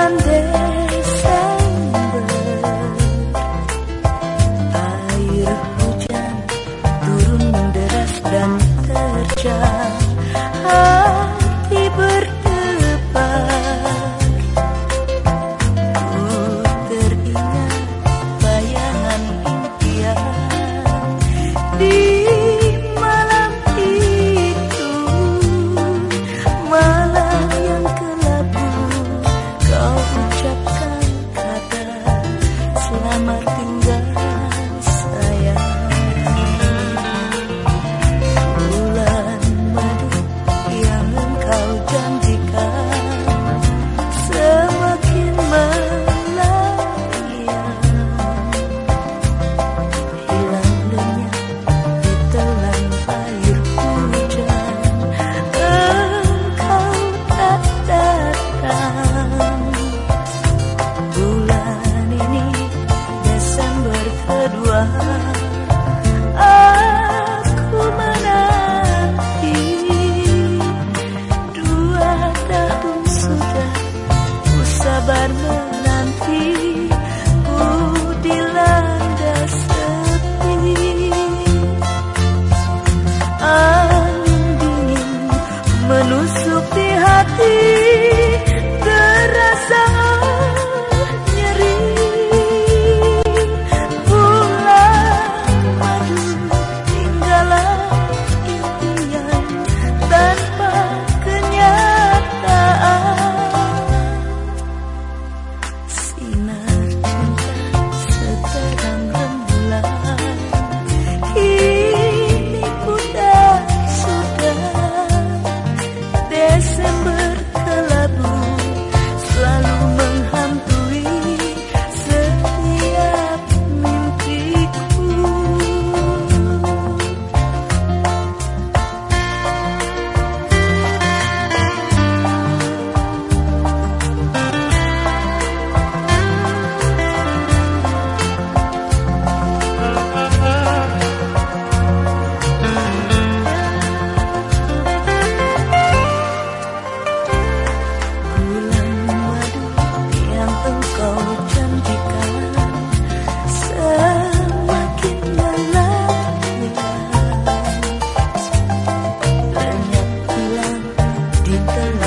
someday 我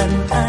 time.